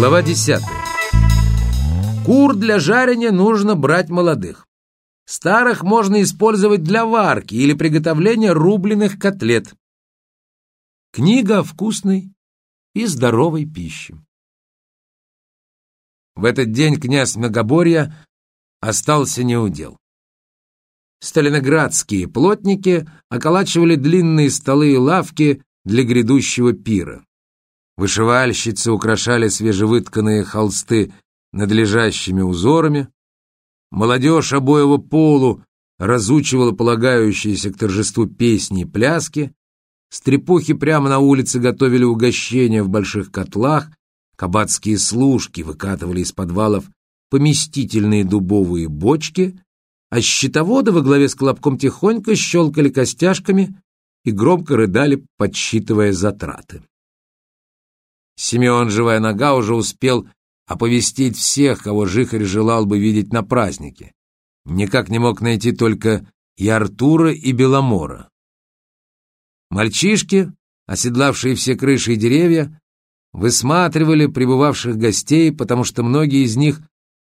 Глава 10. Кур для жарения нужно брать молодых. Старых можно использовать для варки или приготовления рубленых котлет. Книга о вкусной и здоровой пище. В этот день князь Многоборья остался неудел. Сталинградские плотники околачивали длинные столы и лавки для грядущего пира. Вышивальщицы украшали свежевытканные холсты надлежащими узорами. Молодежь обоего полу разучивала полагающиеся к торжеству песни и пляски. Стрепухи прямо на улице готовили угощения в больших котлах, кабацкие служки выкатывали из подвалов поместительные дубовые бочки, а щитоводы во главе с Колобком тихонько щелкали костяшками и громко рыдали, подсчитывая затраты. Симеон Живая Нога уже успел оповестить всех, кого Жихарь желал бы видеть на празднике. Никак не мог найти только и Артура, и Беломора. Мальчишки, оседлавшие все крыши и деревья, высматривали прибывавших гостей, потому что многие из них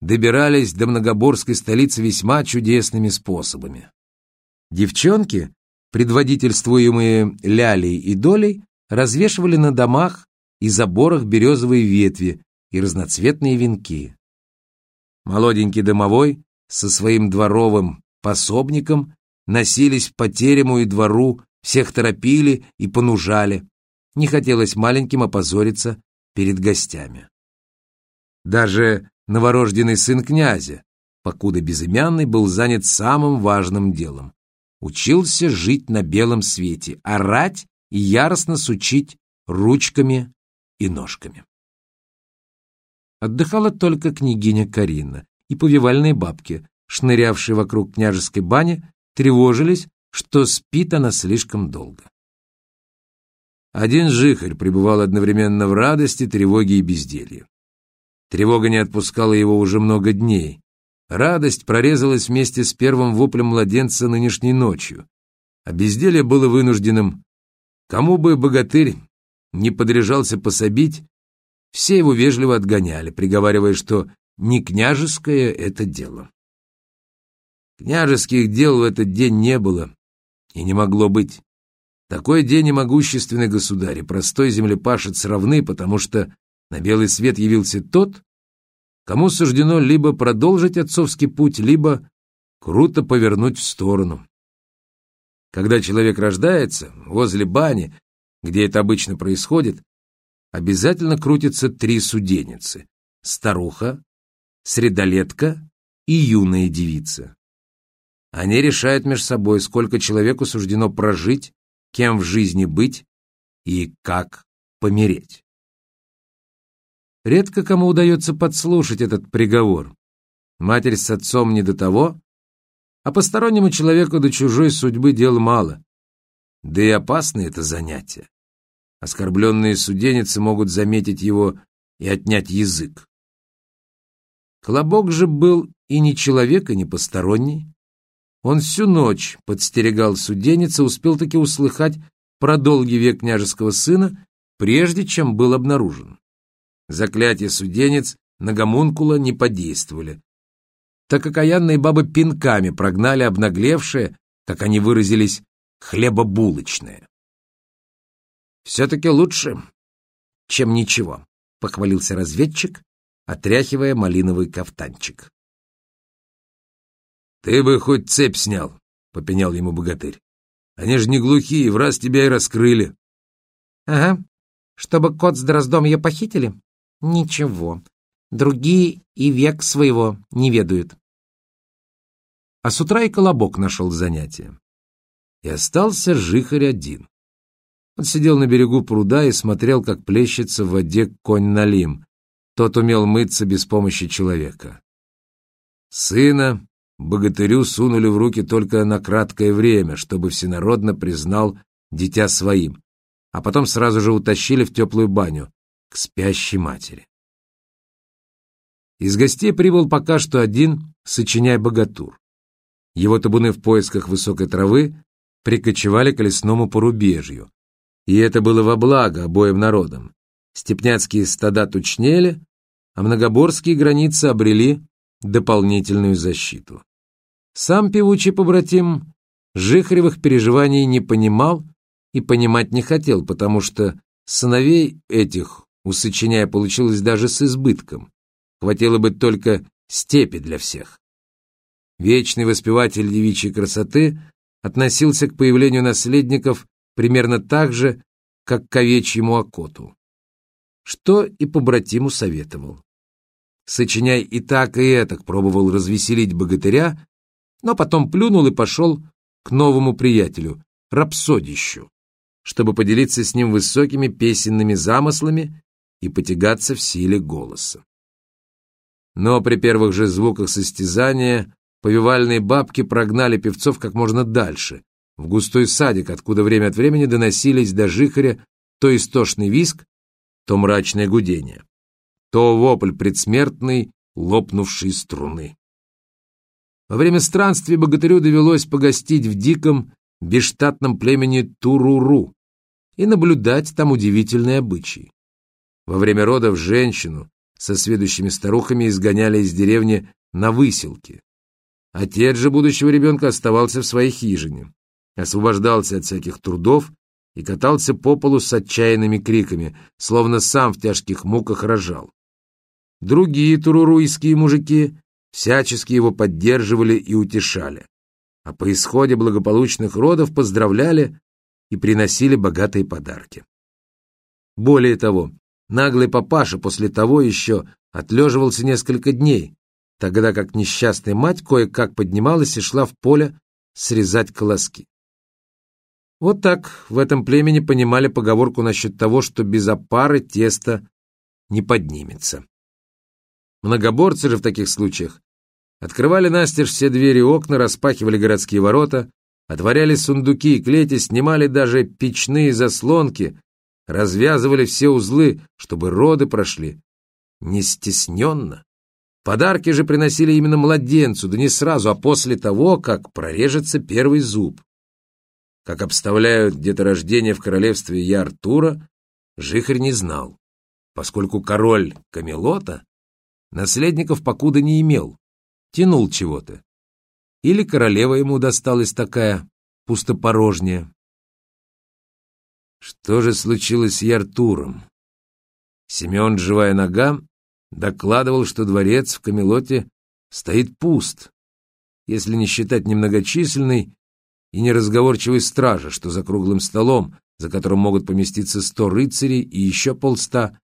добирались до многоборской столицы весьма чудесными способами. Девчонки, предводительствуемые Лялей и Долей, развешивали на домах и заборах березовые ветви и разноцветные венки. Молоденький домовой со своим дворовым пособником носились по терему и двору, всех торопили и понужали. Не хотелось маленьким опозориться перед гостями. Даже новорожденный сын князя, покуда безымянный, был занят самым важным делом. Учился жить на белом свете, орать и яростно сучить ручками и ножками. Отдыхала только княгиня Карина, и повивальные бабки, шнырявшие вокруг княжеской бани, тревожились, что спит она слишком долго. Один жихарь пребывал одновременно в радости, тревоге и безделье. Тревога не отпускала его уже много дней. Радость прорезалась вместе с первым воплем младенца нынешней ночью, а безделье было вынужденным. Кому бы богатырь не подряжался пособить, все его вежливо отгоняли, приговаривая, что не княжеское это дело. Княжеских дел в этот день не было и не могло быть. Такой день и могущественный государь, и простой землепашец равны, потому что на белый свет явился тот, кому суждено либо продолжить отцовский путь, либо круто повернуть в сторону. Когда человек рождается, возле бани, где это обычно происходит, обязательно крутятся три суденицы — старуха, средолетка и юная девица. Они решают между собой, сколько человеку суждено прожить, кем в жизни быть и как помереть. Редко кому удается подслушать этот приговор. Матерь с отцом не до того, а постороннему человеку до чужой судьбы дел мало. Да и опасно это занятие. Оскорбленные суденицы могут заметить его и отнять язык. Колобок же был и не человек, и не посторонний. Он всю ночь подстерегал суденица, успел таки услыхать про долгий век княжеского сына, прежде чем был обнаружен. Заклятия суденец на гомункула не подействовали, так как окаянные бабы пинками прогнали обнаглевшее, как они выразились, хлебобулочное. «Все-таки лучше, чем ничего», — похвалился разведчик, отряхивая малиновый кафтанчик. «Ты бы хоть цепь снял», — попенял ему богатырь. «Они же не глухие, в раз тебя и раскрыли». «Ага, чтобы кот с дроздом ее похитили? Ничего, другие и век своего не ведают». А с утра и Колобок нашел занятие. И остался жихарь один. Он сидел на берегу пруда и смотрел, как плещется в воде конь Налим. Тот умел мыться без помощи человека. Сына богатырю сунули в руки только на краткое время, чтобы всенародно признал дитя своим, а потом сразу же утащили в теплую баню к спящей матери. Из гостей прибыл пока что один, сочиняя богатур. Его табуны в поисках высокой травы прикочевали к лесному порубежью, и это было во благо обоим народам. Степняцкие стада тучнели, а многоборские границы обрели дополнительную защиту. Сам певучий побратим Жихаревых переживаний не понимал и понимать не хотел, потому что сыновей этих у получилось даже с избытком. Хватило бы только степи для всех. Вечный воспеватель девичьей красоты относился к появлению наследников примерно так же, как к овечьему окоту. Что и побратиму советовал. Сочиняй и так, и этак пробовал развеселить богатыря, но потом плюнул и пошел к новому приятелю, рапсодищу, чтобы поделиться с ним высокими песенными замыслами и потягаться в силе голоса. Но при первых же звуках состязания повивальные бабки прогнали певцов как можно дальше, в густой садик, откуда время от времени доносились до жихаря то истошный виск, то мрачное гудение, то вопль предсмертный, лопнувшей струны. Во время странствий богатырю довелось погостить в диком, бесштатном племени Туруру и наблюдать там удивительные обычаи. Во время родов женщину со сведущими старухами изгоняли из деревни на выселке. Отец же будущего ребенка оставался в своей хижине, освобождался от всяких трудов и катался по полу с отчаянными криками, словно сам в тяжких муках рожал. Другие туруруйские мужики всячески его поддерживали и утешали, а по исходе благополучных родов поздравляли и приносили богатые подарки. Более того, наглый папаша после того еще отлеживался несколько дней, тогда как несчастная мать кое-как поднималась и шла в поле срезать колоски. Вот так в этом племени понимали поговорку насчет того, что без опары тесто не поднимется. Многоборцы же в таких случаях открывали настежь все двери и окна, распахивали городские ворота, отворяли сундуки и клети, снимали даже печные заслонки, развязывали все узлы, чтобы роды прошли не стесненно. Подарки же приносили именно младенцу, да не сразу, а после того, как прорежется первый зуб. Как обставляют деторождение в королевстве Яртура, Жихарь не знал, поскольку король Камелота наследников покуда не имел, тянул чего-то. Или королева ему досталась такая пустопорожняя. Что же случилось с Яртуром? Семен, живая нога, докладывал, что дворец в Камелоте стоит пуст, если не считать немногочисленной и неразговорчивой стражи, что за круглым столом, за которым могут поместиться сто рыцарей и еще полста,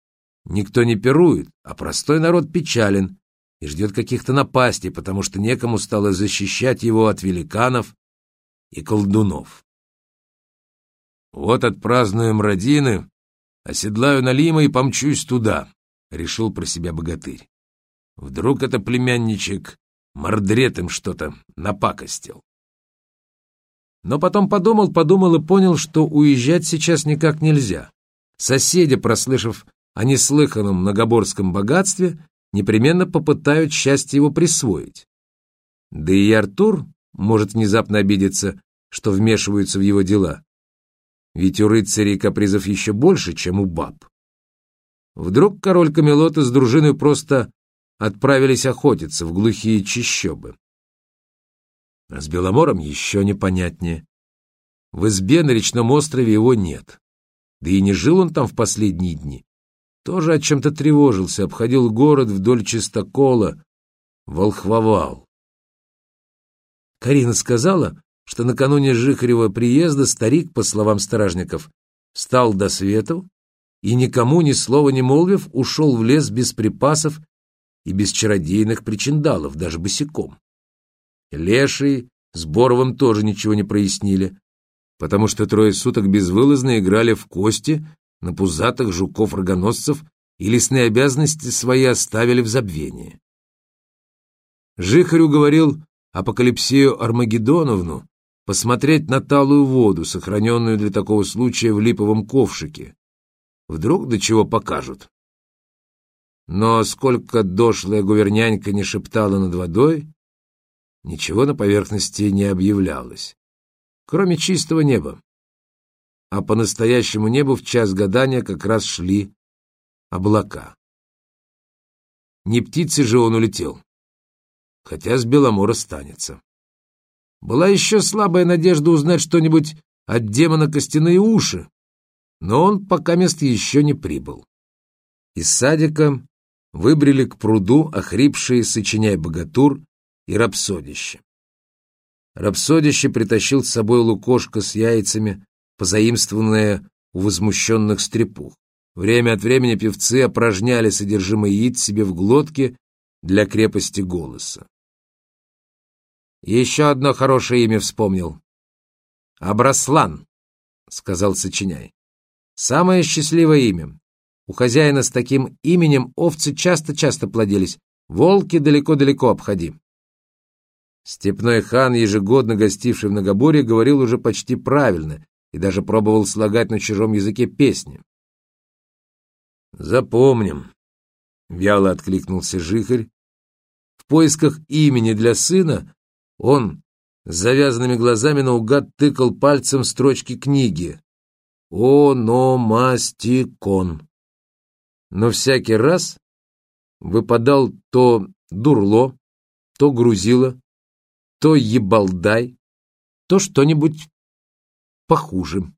никто не пирует, а простой народ печален и ждет каких-то напастей, потому что некому стало защищать его от великанов и колдунов. Вот отпразднуем родины, оседлаю Налима и помчусь туда, — решил про себя богатырь. Вдруг это племянничек мордретом что-то напакостил. Но потом подумал, подумал и понял, что уезжать сейчас никак нельзя. Соседи, прослышав о неслыханном многоборском богатстве, непременно попытают счастье его присвоить. Да и Артур может внезапно обидеться, что вмешиваются в его дела. Ведь у рыцарей капризов еще больше, чем у баб. Вдруг король Камелота с дружиной просто отправились охотиться в глухие чащобы. А с Беломором еще непонятнее. В избе на речном острове его нет. Да и не жил он там в последние дни. Тоже о чем-то тревожился, обходил город вдоль чистокола, волхвовал. Карина сказала, что накануне Жихарева приезда старик, по словам стражников, встал до свету и, никому ни слова не молвив, ушел в лес без припасов и без чародейных причиндалов, даже босиком. Леший с Боровым тоже ничего не прояснили, потому что трое суток безвылазно играли в кости на пузатых жуков-рогоносцев и лесные обязанности свои оставили в забвении. Жихарь уговорил Апокалипсию Армагеддоновну посмотреть на талую воду, сохраненную для такого случая в липовом ковшике. Вдруг до чего покажут. Но сколько дошлая гувернянька не шептала над водой, ничего на поверхности не объявлялось, кроме чистого неба. А по настоящему небу в час гадания как раз шли облака. Не птицей же он улетел. Хотя с Беломора станется. Была еще слабая надежда узнать что-нибудь от демона костяные уши, но он пока мест еще не прибыл. Из садика выбрели к пруду охрипшие сочиняй богатур и рапсодище. Рапсодище притащил с собой лукошко с яйцами, позаимствованное у возмущенных стрепух. Время от времени певцы опорожняли содержимое яиц себе в глотке для крепости голоса. Еще одно хорошее имя вспомнил. «Абраслан», — сказал Сочиняй. «Самое счастливое имя. У хозяина с таким именем овцы часто-часто плодились. Волки далеко-далеко обходи». Степной хан, ежегодно гостивший в Многоборье, говорил уже почти правильно и даже пробовал слагать на чужом языке песни. «Запомним», — вяло откликнулся Жихарь. В поисках имени для сына он с завязанными глазами наугад тыкал пальцем строчки книги. «Ономастикон». Но всякий раз выпадал то дурло, то грузило, то ебалдай, то что-нибудь похуже.